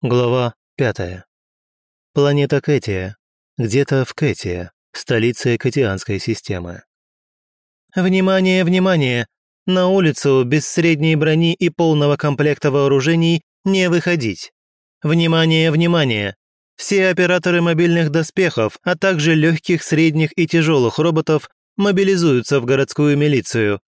Глава пятая. Планета Кэтия. Где-то в Кэтия, столице Катианской системы. «Внимание, внимание! На улицу без средней брони и полного комплекта вооружений не выходить! Внимание, внимание! Все операторы мобильных доспехов, а также легких, средних и тяжелых роботов мобилизуются в городскую милицию.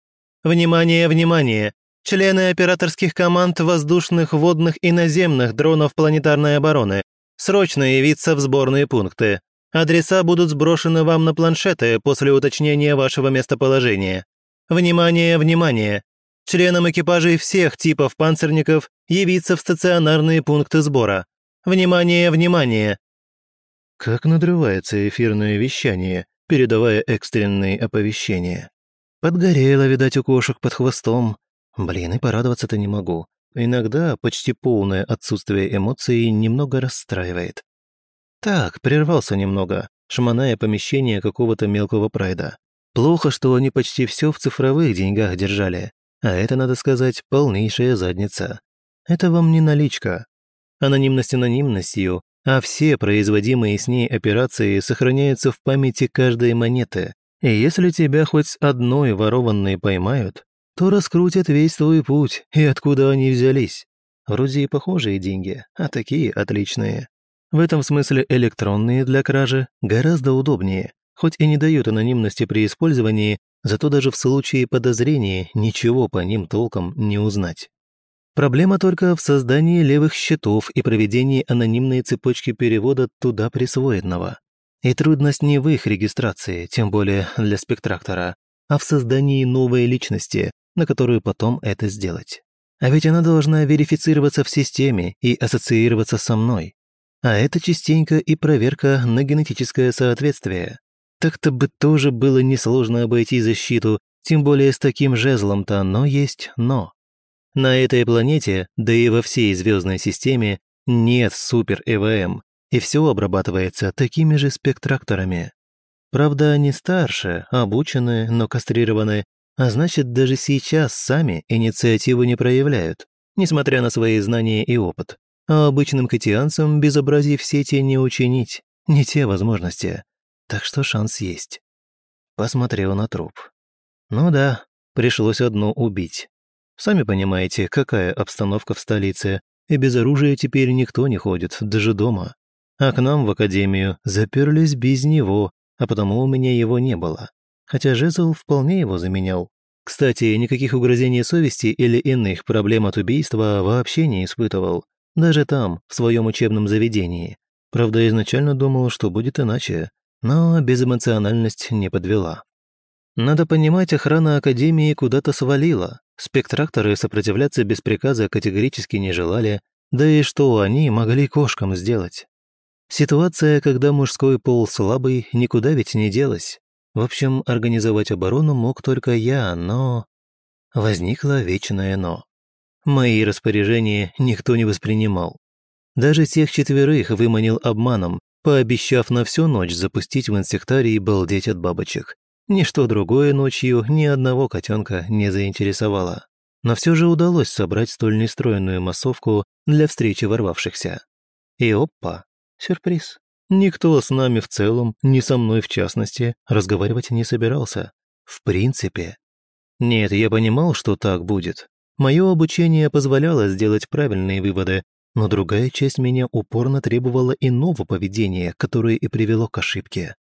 Внимание, внимание! Члены операторских команд воздушных, водных и наземных дронов планетарной обороны. Срочно явиться в сборные пункты. Адреса будут сброшены вам на планшеты после уточнения вашего местоположения. Внимание, внимание! Членам экипажей всех типов панцирников явиться в стационарные пункты сбора. Внимание, внимание! Как надрывается эфирное вещание, передавая экстренные оповещения. Подгорело, видать, у кошек под хвостом, Блин, и порадоваться-то не могу. Иногда почти полное отсутствие эмоций немного расстраивает. Так, прервался немного, шмоная помещение какого-то мелкого прайда. Плохо, что они почти все в цифровых деньгах держали. А это, надо сказать, полнейшая задница. Это вам не наличка. Анонимность анонимностью, а все производимые с ней операции сохраняются в памяти каждой монеты. И если тебя хоть одной ворованной поймают, то раскрутят весь твой путь и откуда они взялись. Вроде и похожие деньги, а такие отличные. В этом смысле электронные для кражи гораздо удобнее, хоть и не дают анонимности при использовании, зато даже в случае подозрения ничего по ним толком не узнать. Проблема только в создании левых счетов и проведении анонимной цепочки перевода туда присвоенного. И трудность не в их регистрации, тем более для спектрактора, а в создании новой личности, на которую потом это сделать. А ведь она должна верифицироваться в системе и ассоциироваться со мной. А это частенько и проверка на генетическое соответствие. Так-то бы тоже было несложно обойти защиту, тем более с таким жезлом-то но есть но. На этой планете, да и во всей звездной системе, нет супер-ЭВМ, и все обрабатывается такими же спектракторами. Правда, они старше, обучены, но кастрированы, а значит, даже сейчас сами инициативу не проявляют, несмотря на свои знания и опыт. А обычным катианцам безобразий в сети не учинить, не те возможности. Так что шанс есть. Посмотрел на труп. Ну да, пришлось одну убить. Сами понимаете, какая обстановка в столице, и без оружия теперь никто не ходит, даже дома. А к нам в академию заперлись без него, а потому у меня его не было хотя жезл вполне его заменял. Кстати, никаких угрызений совести или иных проблем от убийства вообще не испытывал. Даже там, в своем учебном заведении. Правда, изначально думал, что будет иначе, но безэмоциональность не подвела. Надо понимать, охрана Академии куда-то свалила. Спектракторы сопротивляться без приказа категорически не желали, да и что они могли кошкам сделать? Ситуация, когда мужской пол слабый, никуда ведь не делась. В общем, организовать оборону мог только я, но... Возникло вечное «но». Мои распоряжения никто не воспринимал. Даже тех четверых выманил обманом, пообещав на всю ночь запустить в инсектарии балдеть от бабочек. Ничто другое ночью ни одного котенка не заинтересовало. Но все же удалось собрать столь нестроенную массовку для встречи ворвавшихся. И опа, сюрприз. Никто с нами в целом, ни со мной в частности, разговаривать не собирался. В принципе. Нет, я понимал, что так будет. Мое обучение позволяло сделать правильные выводы, но другая часть меня упорно требовала иного поведения, которое и привело к ошибке.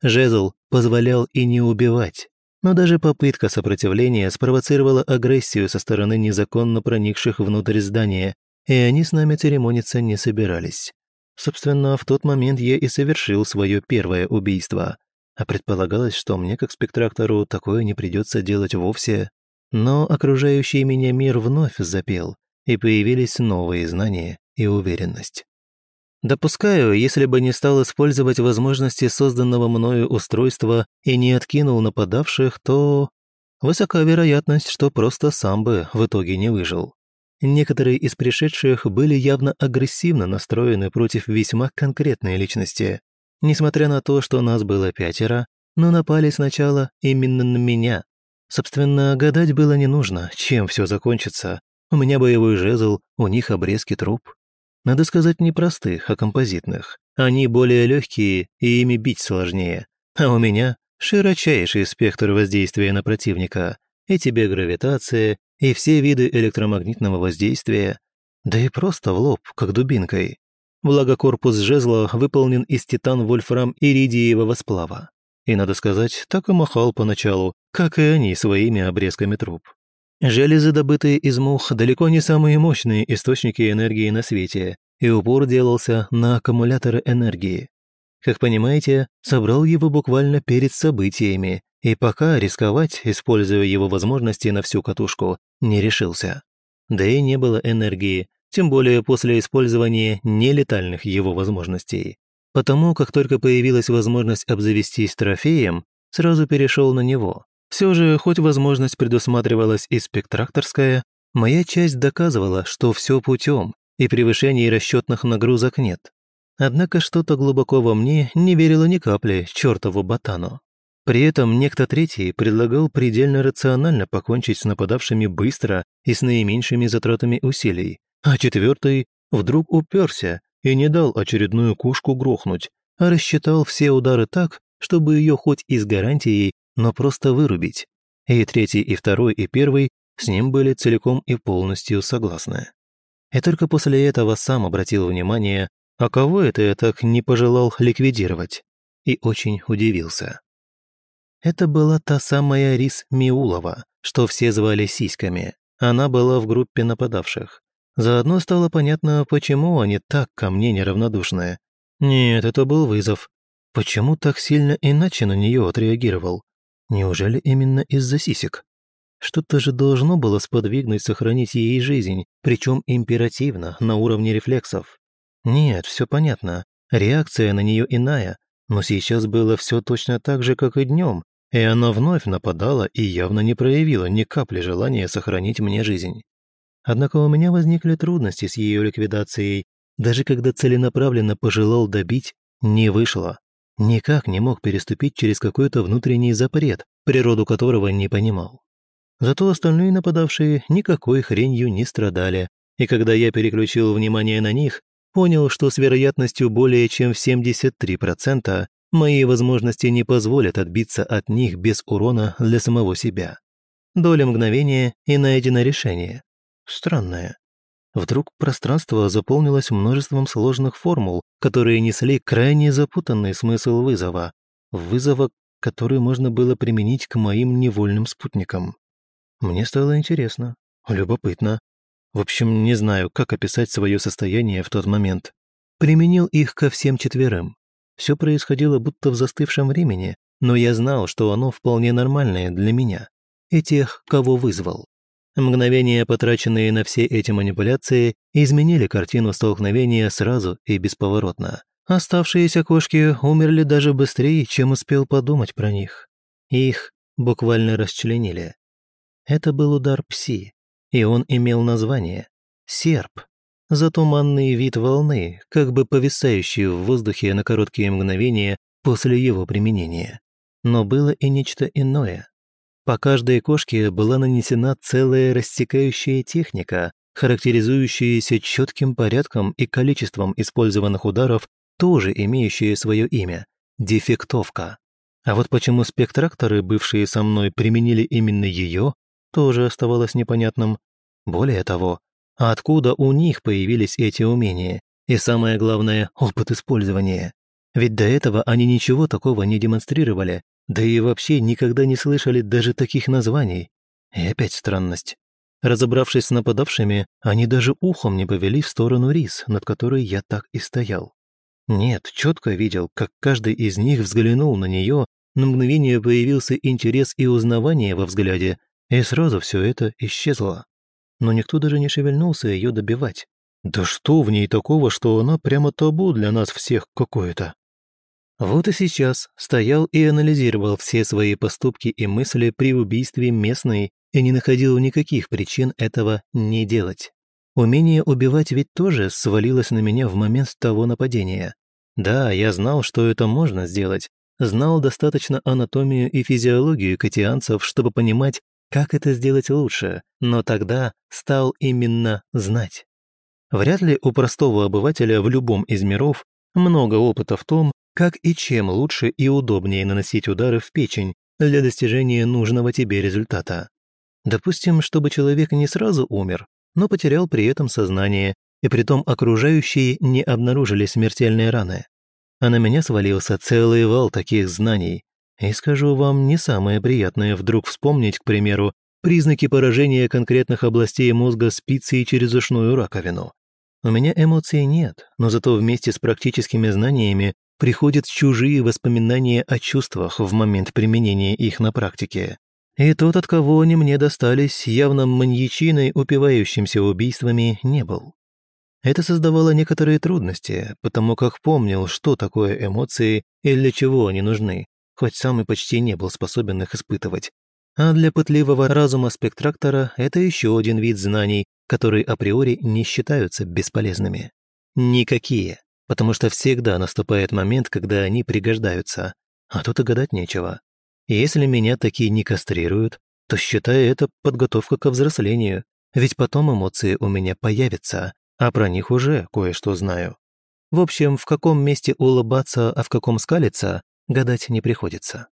Жезл позволял и не убивать, но даже попытка сопротивления спровоцировала агрессию со стороны незаконно проникших внутрь здания, и они с нами церемониться не собирались. Собственно, в тот момент я и совершил свое первое убийство. А предполагалось, что мне, как спектрактору, такое не придется делать вовсе. Но окружающий меня мир вновь запел, и появились новые знания и уверенность. Допускаю, если бы не стал использовать возможности созданного мною устройства и не откинул нападавших, то высока вероятность, что просто сам бы в итоге не выжил. Некоторые из пришедших были явно агрессивно настроены против весьма конкретной личности. Несмотря на то, что нас было пятеро, но напали сначала именно на меня. Собственно, гадать было не нужно, чем все закончится. У меня боевой жезл, у них обрезки труп. Надо сказать, не простых, а композитных. Они более легкие, и ими бить сложнее. А у меня широчайший спектр воздействия на противника. И тебе гравитация, и все виды электромагнитного воздействия. Да и просто в лоб, как дубинкой. Благо корпус жезла выполнен из титан-вольфрам-иридиевого сплава. И, надо сказать, так и махал поначалу, как и они своими обрезками труб. Железы, добытые из мух, далеко не самые мощные источники энергии на свете, и упор делался на аккумуляторы энергии. Как понимаете, собрал его буквально перед событиями, и пока рисковать, используя его возможности на всю катушку, не решился. Да и не было энергии, тем более после использования нелетальных его возможностей. Потому как только появилась возможность обзавестись трофеем, сразу перешел на него, все же, хоть возможность предусматривалась и спектракторская, моя часть доказывала, что все путем, и превышений расчетных нагрузок нет. Однако что-то глубоко во мне не верило ни капли чертову ботану. При этом некто третий предлагал предельно рационально покончить с нападавшими быстро и с наименьшими затратами усилий, а четвертый вдруг уперся и не дал очередную кушку грохнуть, а рассчитал все удары так, чтобы ее хоть и с гарантией, но просто вырубить. И третий, и второй, и первый с ним были целиком и полностью согласны. И только после этого сам обратил внимание, а кого это я так не пожелал ликвидировать, и очень удивился. Это была та самая Рис Миулова, что все звали сиськами. Она была в группе нападавших. Заодно стало понятно, почему они так ко мне неравнодушны. Нет, это был вызов. Почему так сильно иначе на нее отреагировал? Неужели именно из-за сисек? Что-то же должно было сподвигнуть сохранить ей жизнь, причем императивно, на уровне рефлексов. Нет, все понятно. Реакция на нее иная, но сейчас было все точно так же, как и днем, и она вновь нападала и явно не проявила ни капли желания сохранить мне жизнь. Однако у меня возникли трудности с ее ликвидацией. Даже когда целенаправленно пожелал добить, не вышло никак не мог переступить через какой-то внутренний запрет, природу которого не понимал. Зато остальные нападавшие никакой хренью не страдали, и когда я переключил внимание на них, понял, что с вероятностью более чем в 73% мои возможности не позволят отбиться от них без урона для самого себя. Доля мгновения и найдено решение. Странное. Вдруг пространство заполнилось множеством сложных формул, которые несли крайне запутанный смысл вызова. Вызова, который можно было применить к моим невольным спутникам. Мне стало интересно, любопытно. В общем, не знаю, как описать свое состояние в тот момент. Применил их ко всем четверым. Все происходило будто в застывшем времени, но я знал, что оно вполне нормальное для меня и тех, кого вызвал. Мгновения, потраченные на все эти манипуляции, изменили картину столкновения сразу и бесповоротно. Оставшиеся кошки умерли даже быстрее, чем успел подумать про них. Их буквально расчленили. Это был удар пси, и он имел название «серп». Затуманный вид волны, как бы повисающий в воздухе на короткие мгновения после его применения. Но было и нечто иное. По каждой кошке была нанесена целая рассекающая техника, характеризующаяся четким порядком и количеством использованных ударов, тоже имеющие свое имя – дефектовка. А вот почему спектракторы, бывшие со мной, применили именно ее, тоже оставалось непонятным. Более того, откуда у них появились эти умения? И самое главное – опыт использования. Ведь до этого они ничего такого не демонстрировали, да и вообще никогда не слышали даже таких названий. И опять странность. Разобравшись с нападавшими, они даже ухом не повели в сторону рис, над которой я так и стоял. Нет, четко видел, как каждый из них взглянул на нее, на мгновение появился интерес и узнавание во взгляде, и сразу все это исчезло. Но никто даже не шевельнулся ее добивать. Да что в ней такого, что она прямо табу для нас всех какое-то? Вот и сейчас стоял и анализировал все свои поступки и мысли при убийстве местной и не находил никаких причин этого не делать. Умение убивать ведь тоже свалилось на меня в момент того нападения. Да, я знал, что это можно сделать, знал достаточно анатомию и физиологию катианцев, чтобы понимать, как это сделать лучше, но тогда стал именно знать. Вряд ли у простого обывателя в любом из миров много опыта в том, как и чем лучше и удобнее наносить удары в печень для достижения нужного тебе результата. Допустим, чтобы человек не сразу умер, но потерял при этом сознание, и притом окружающие не обнаружили смертельные раны. А на меня свалился целый вал таких знаний. И скажу вам, не самое приятное вдруг вспомнить, к примеру, признаки поражения конкретных областей мозга спицей через ушную раковину. У меня эмоций нет, но зато вместе с практическими знаниями приходят чужие воспоминания о чувствах в момент применения их на практике. И тот, от кого они мне достались, явно маньячиной, упивающимся убийствами, не был. Это создавало некоторые трудности, потому как помнил, что такое эмоции и для чего они нужны, хоть сам и почти не был способен их испытывать. А для пытливого разума спектрактора это еще один вид знаний, которые априори не считаются бесполезными. Никакие, потому что всегда наступает момент, когда они пригождаются, а тут и гадать нечего. Если меня такие не кастрируют, то считаю это подготовка к взрослению, ведь потом эмоции у меня появятся, а про них уже кое-что знаю. В общем, в каком месте улыбаться, а в каком скалиться, гадать не приходится.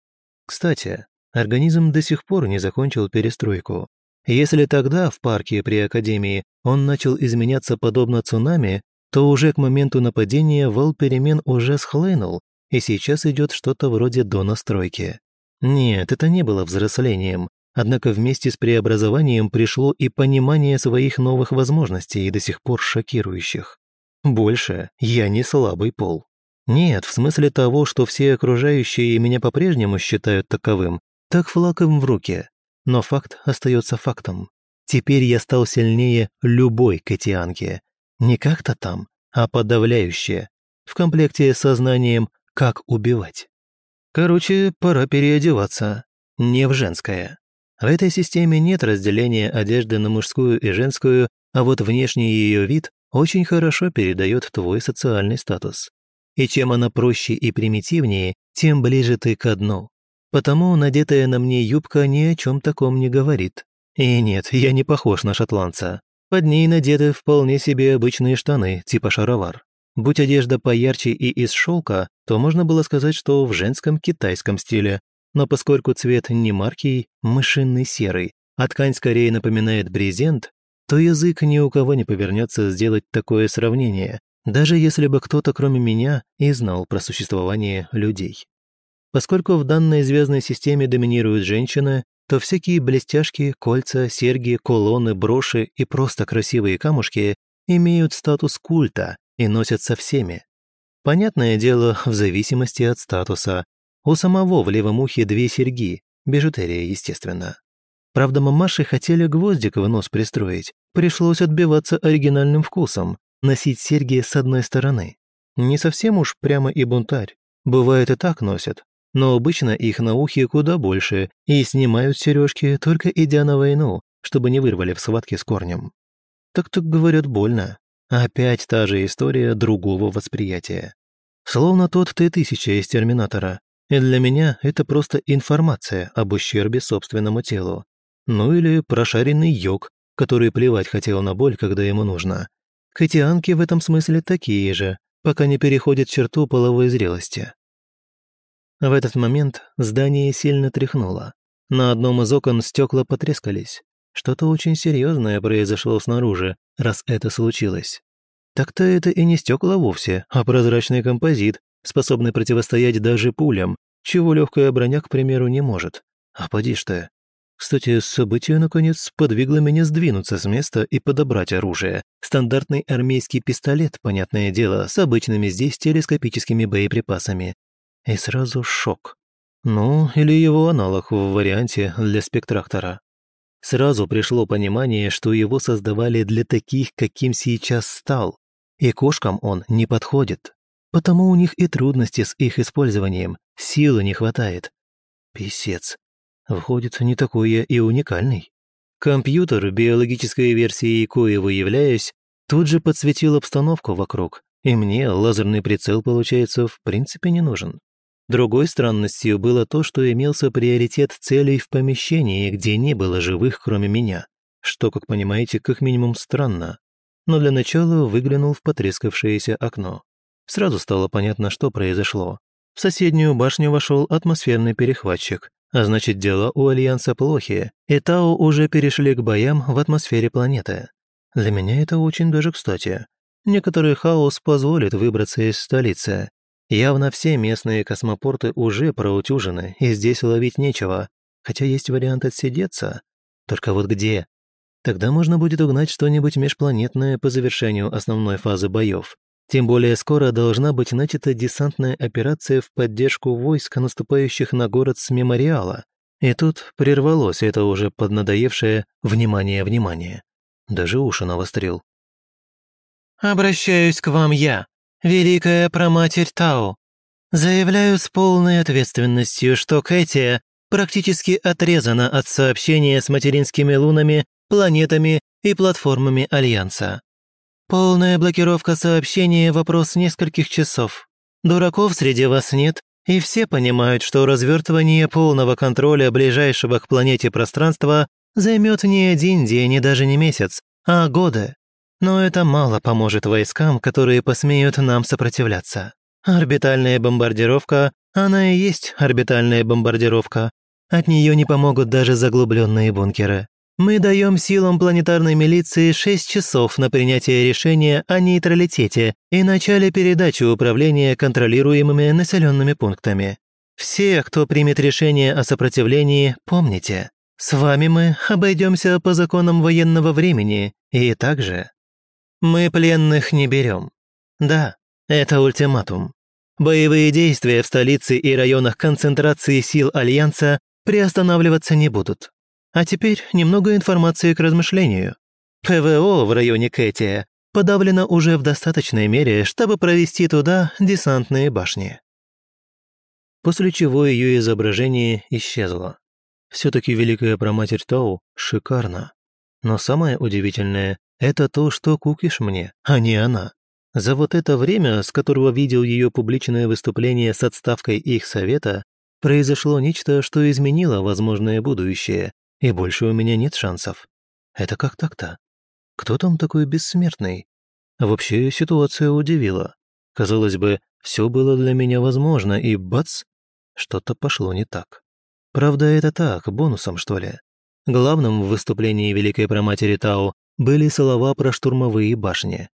Кстати, организм до сих пор не закончил перестройку, если тогда, в парке при Академии, он начал изменяться подобно цунами, то уже к моменту нападения вал перемен уже схлынул, и сейчас идет что-то вроде донастройки. Нет, это не было взрослением, однако вместе с преобразованием пришло и понимание своих новых возможностей, до сих пор шокирующих. Больше я не слабый пол. Нет, в смысле того, что все окружающие меня по-прежнему считают таковым, так флаг им в руки. Но факт остается фактом. Теперь я стал сильнее любой катианки. Не как-то там, а подавляющее. В комплекте с сознанием «как убивать». Короче, пора переодеваться. Не в женское. В этой системе нет разделения одежды на мужскую и женскую, а вот внешний ее вид очень хорошо передает твой социальный статус. И чем она проще и примитивнее, тем ближе ты к дну. Потому надетая на мне юбка ни о чем таком не говорит. И нет, я не похож на шотландца. Под ней надеты вполне себе обычные штаны, типа шаровар. Будь одежда поярче и из шелка, то можно было сказать, что в женском китайском стиле. Но поскольку цвет не маркий, мышиный серый, а ткань скорее напоминает брезент, то язык ни у кого не повернется сделать такое сравнение, даже если бы кто-то кроме меня и знал про существование людей. Поскольку в данной звездной системе доминируют женщины, то всякие блестяшки, кольца, серьги, кулоны, броши и просто красивые камушки имеют статус культа и носятся всеми. Понятное дело, в зависимости от статуса. У самого в левом ухе две серьги, бижутерия, естественно. Правда, мамаши хотели гвоздик в нос пристроить. Пришлось отбиваться оригинальным вкусом, носить серьги с одной стороны. Не совсем уж прямо и бунтарь. Бывает и так носят, но обычно их на ухе куда больше, и снимают сережки только идя на войну, чтобы не вырвали в схватке с корнем. Так-так говорят больно. Опять та же история другого восприятия. Словно тот Т-1000 из «Терминатора». И для меня это просто информация об ущербе собственному телу. Ну или прошаренный йог, который плевать хотел на боль, когда ему нужно. Катианки в этом смысле такие же, пока не переходят черту половой зрелости. В этот момент здание сильно тряхнуло. На одном из окон стекла потрескались. Что-то очень серьезное произошло снаружи, раз это случилось. Так-то это и не стекла вовсе, а прозрачный композит, способный противостоять даже пулям, чего легкая броня, к примеру, не может. А поди ж ты. Кстати, событие, наконец, подвигло меня сдвинуться с места и подобрать оружие. Стандартный армейский пистолет, понятное дело, с обычными здесь телескопическими боеприпасами. И сразу шок. Ну, или его аналог в варианте для спектрактора. Сразу пришло понимание, что его создавали для таких, каким сейчас стал. И кошкам он не подходит. Потому у них и трудности с их использованием, силы не хватает. Писец. Выходит, не такой я и уникальный. Компьютер, биологической версией коего являясь, тут же подсветил обстановку вокруг, и мне лазерный прицел, получается, в принципе не нужен. Другой странностью было то, что имелся приоритет целей в помещении, где не было живых, кроме меня. Что, как понимаете, как минимум странно. но для начала выглянул в потрескавшееся окно. Сразу стало понятно, что произошло. В соседнюю башню вошел атмосферный перехватчик, а значит, дела у Альянса плохие, и Тау уже перешли к боям в атмосфере планеты. Для меня это очень даже кстати. Некоторый хаос позволит выбраться из столицы. Явно все местные космопорты уже проутюжены, и здесь ловить нечего, хотя есть вариант отсидеться. Только вот где? Тогда можно будет угнать что-нибудь межпланетное по завершению основной фазы боев. Тем более скоро должна быть начата десантная операция в поддержку войск, наступающих на город с мемориала. И тут прервалось это уже поднадоевшее «внимание-внимание». Даже уши навострил. «Обращаюсь к вам я, Великая Проматерь Тао. Заявляю с полной ответственностью, что Кэти практически отрезана от сообщения с материнскими лунами, планетами и платформами Альянса. Полная блокировка сообщения – вопрос нескольких часов. Дураков среди вас нет, и все понимают, что развертывание полного контроля ближайшего к планете пространства займет не один день и даже не месяц, а годы. Но это мало поможет войскам, которые посмеют нам сопротивляться. Орбитальная бомбардировка, она и есть орбитальная бомбардировка. От нее не помогут даже заглубленные бункеры. Мы даем силам планетарной милиции 6 часов на принятие решения о нейтралитете и начале передачи управления контролируемыми населенными пунктами. Все, кто примет решение о сопротивлении, помните, с вами мы обойдемся по законам военного времени и также мы пленных не берем. Да, это ультиматум. Боевые действия в столице и районах концентрации сил Альянса приостанавливаться не будут. А теперь немного информации к размышлению. ПВО в районе Кэтия подавлено уже в достаточной мере, чтобы провести туда десантные башни. После чего ее изображение исчезло. Все-таки Великая Проматерь Тау шикарна. Но самое удивительное – это то, что кукиш мне, а не она. За вот это время, с которого видел ее публичное выступление с отставкой их совета, произошло нечто, что изменило возможное будущее, и больше у меня нет шансов. Это как так-то? Кто там такой бессмертный? Вообще ситуация удивила. Казалось бы, все было для меня возможно, и бац, что-то пошло не так. Правда, это так, бонусом, что ли? Главным в выступлении Великой Проматери Тао были слова про штурмовые башни.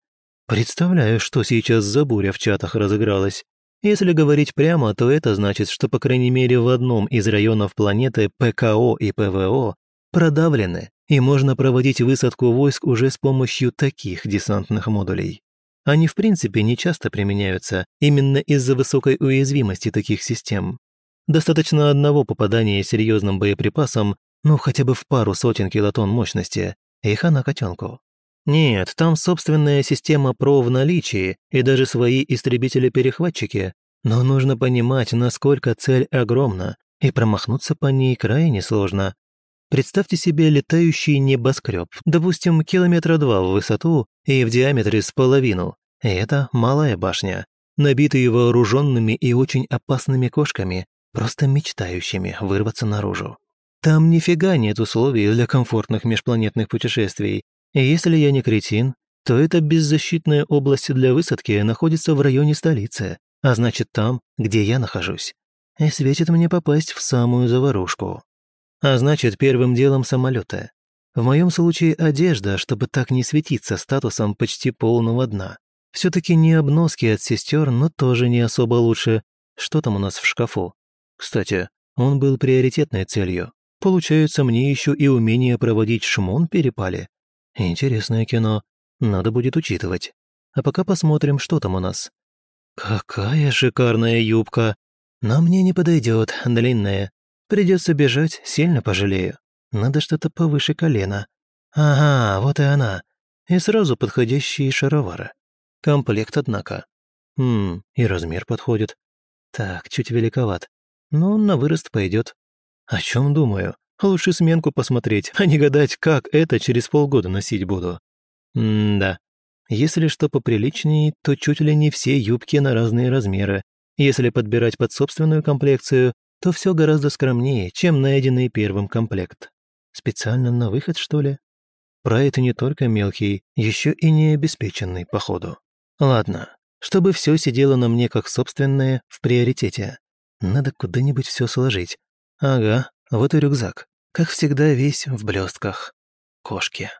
Представляю, что сейчас за буря в чатах разыгралась. Если говорить прямо, то это значит, что по крайней мере в одном из районов планеты ПКО и ПВО продавлены, и можно проводить высадку войск уже с помощью таких десантных модулей. Они в принципе не часто применяются именно из-за высокой уязвимости таких систем. Достаточно одного попадания серьезным боеприпасом, ну хотя бы в пару сотен килотонн мощности, и хана котенку. Нет, там собственная система ПРО в наличии и даже свои истребители-перехватчики, но нужно понимать, насколько цель огромна, и промахнуться по ней крайне сложно, Представьте себе летающий небоскреб, допустим, километра два в высоту и в диаметре с половину. И это малая башня, набитые вооруженными и очень опасными кошками, просто мечтающими вырваться наружу. Там нифига нет условий для комфортных межпланетных путешествий, и если я не кретин, то эта беззащитная область для высадки находится в районе столицы, а значит там, где я нахожусь. И светит мне попасть в самую заварушку. А значит, первым делом самолеты. В моем случае одежда, чтобы так не светиться статусом почти полного дна. Все-таки не обноски от сестер, но тоже не особо лучше. Что там у нас в шкафу? Кстати, он был приоритетной целью. Получается, мне еще и умение проводить шмон перепали. Интересное кино. Надо будет учитывать. А пока посмотрим, что там у нас. Какая шикарная юбка! Но мне не подойдет, длинная. Придется бежать, сильно пожалею. Надо что-то повыше колена. Ага, вот и она. И сразу подходящие шаровары. Комплект, однако. Хм, и размер подходит. Так, чуть великоват. Но на вырост пойдет. О чем думаю? Лучше сменку посмотреть, а не гадать, как это через полгода носить буду. М-да. Если что поприличнее, то чуть ли не все юбки на разные размеры. Если подбирать под собственную комплекцию, то все гораздо скромнее, чем найденный первым комплект. Специально на выход, что ли? Прайд не только мелкий, еще и необеспеченный, походу. Ладно, чтобы все сидело на мне как собственное в приоритете. Надо куда-нибудь все сложить. Ага, вот и рюкзак. Как всегда, весь в блестках. Кошки.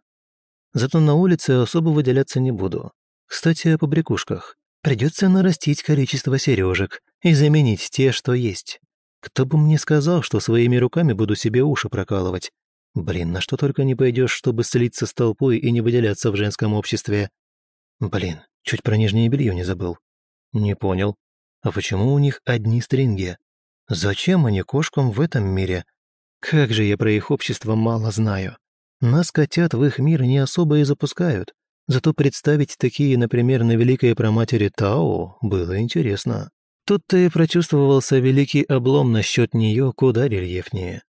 Зато на улице особо выделяться не буду. Кстати, о побрякушках. Придется нарастить количество сережек и заменить те, что есть. Кто бы мне сказал, что своими руками буду себе уши прокалывать. Блин, на что только не пойдешь, чтобы слиться с толпой и не выделяться в женском обществе. Блин, чуть про нижнее белье не забыл. Не понял. А почему у них одни стринги? Зачем они кошкам в этом мире? Как же я про их общество мало знаю. Нас, котят, в их мир не особо и запускают. Зато представить такие, например, на Великой Проматери Тао было интересно. Тут-то и прочувствовался великий облом насчет нее куда рельефнее.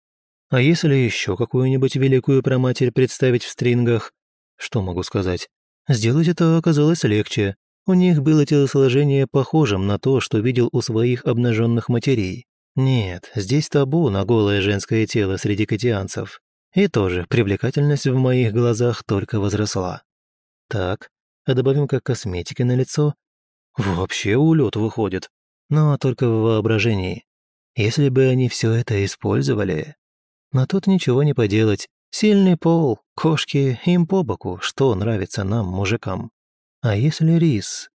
А если еще какую-нибудь великую проматерь представить в стрингах? Что могу сказать? Сделать это оказалось легче. У них было телосложение похожим на то, что видел у своих обнаженных матерей. Нет, здесь табу на голое женское тело среди катианцев. И тоже привлекательность в моих глазах только возросла. Так, а добавим-ка косметики на лицо. Вообще улет выходит, но только в воображении. Если бы они все это использовали, но тут ничего не поделать. Сильный пол, кошки, им по боку, что нравится нам, мужикам. А если рис?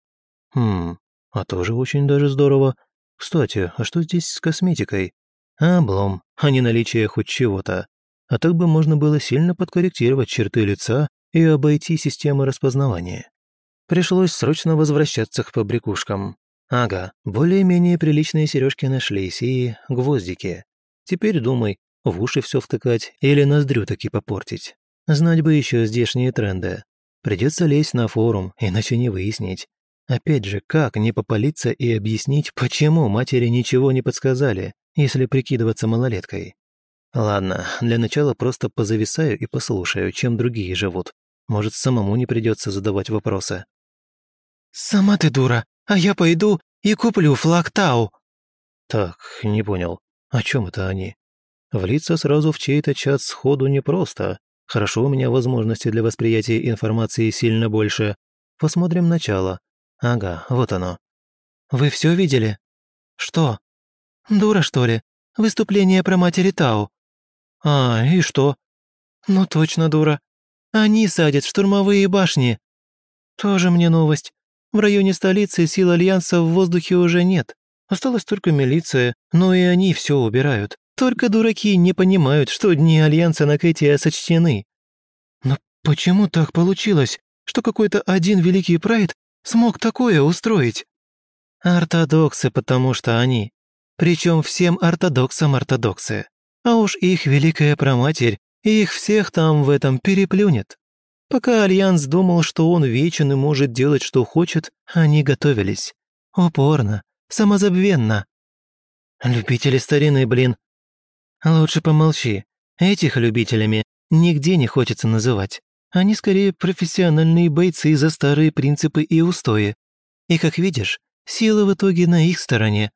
Хм, а тоже очень даже здорово. Кстати, а что здесь с косметикой? Облом, а не наличие хоть чего-то. А так бы можно было сильно подкорректировать черты лица и обойти систему распознавания. Пришлось срочно возвращаться к побрякушкам. Ага, более-менее приличные сережки нашлись и гвоздики. Теперь думай, в уши все втыкать или ноздрю таки попортить. Знать бы еще здешние тренды. Придется лезть на форум, иначе не выяснить. Опять же, как не попалиться и объяснить, почему матери ничего не подсказали, если прикидываться малолеткой? Ладно, для начала просто позависаю и послушаю, чем другие живут. Может, самому не придется задавать вопросы. «Сама ты дура, а я пойду и куплю флаг Тау». Так, не понял, о чем это они? Влиться сразу в чей-то чат сходу непросто. Хорошо, у меня возможности для восприятия информации сильно больше. Посмотрим начало. Ага, вот оно. Вы все видели? Что? Дура, что ли? Выступление про матери Тау. А, и что? Ну точно дура. Они садят штурмовые башни. Тоже мне новость. В районе столицы сил Альянса в воздухе уже нет. Осталась только милиция, но и они все убирают. Только дураки не понимают, что дни Альянса на Кэти сочтены. Но почему так получилось, что какой-то один великий прайд смог такое устроить? Ортодоксы, потому что они. Причем всем ортодоксам ортодоксы. А уж их великая проматерь их всех там в этом переплюнет. Пока Альянс думал, что он вечен и может делать, что хочет, они готовились. Упорно, самозабвенно. Любители старины, блин, «Лучше помолчи. Этих любителями нигде не хочется называть. Они скорее профессиональные бойцы за старые принципы и устои. И, как видишь, сила в итоге на их стороне.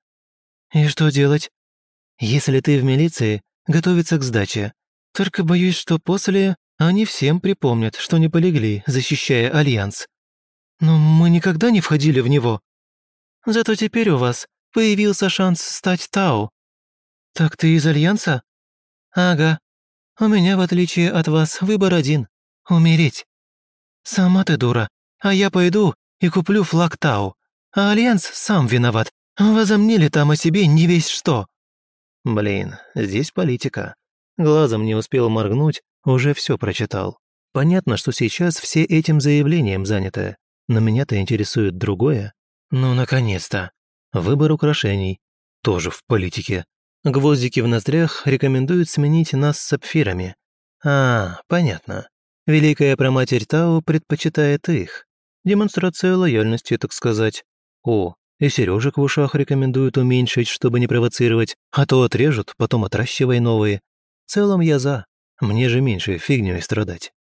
И что делать? Если ты в милиции, готовиться к сдаче. Только боюсь, что после они всем припомнят, что не полегли, защищая Альянс. Но мы никогда не входили в него. Зато теперь у вас появился шанс стать Тау. «Так ты из Альянса?» «Ага. У меня, в отличие от вас, выбор один — умереть. Сама ты дура, а я пойду и куплю флаг Тау. А Альянс сам виноват. Возомнили там о себе не весь что». Блин, здесь политика. Глазом не успел моргнуть, уже все прочитал. Понятно, что сейчас все этим заявлением заняты. Но меня-то интересует другое. Ну, наконец-то. Выбор украшений. Тоже в политике. Гвоздики в ноздрях рекомендуют сменить нас сапфирами. А, понятно. Великая проматерь Тау предпочитает их. Демонстрация лояльности, так сказать. О, и сережек в ушах рекомендуют уменьшить, чтобы не провоцировать, а то отрежут, потом отращивай новые. В целом я за. Мне же меньше фигней страдать.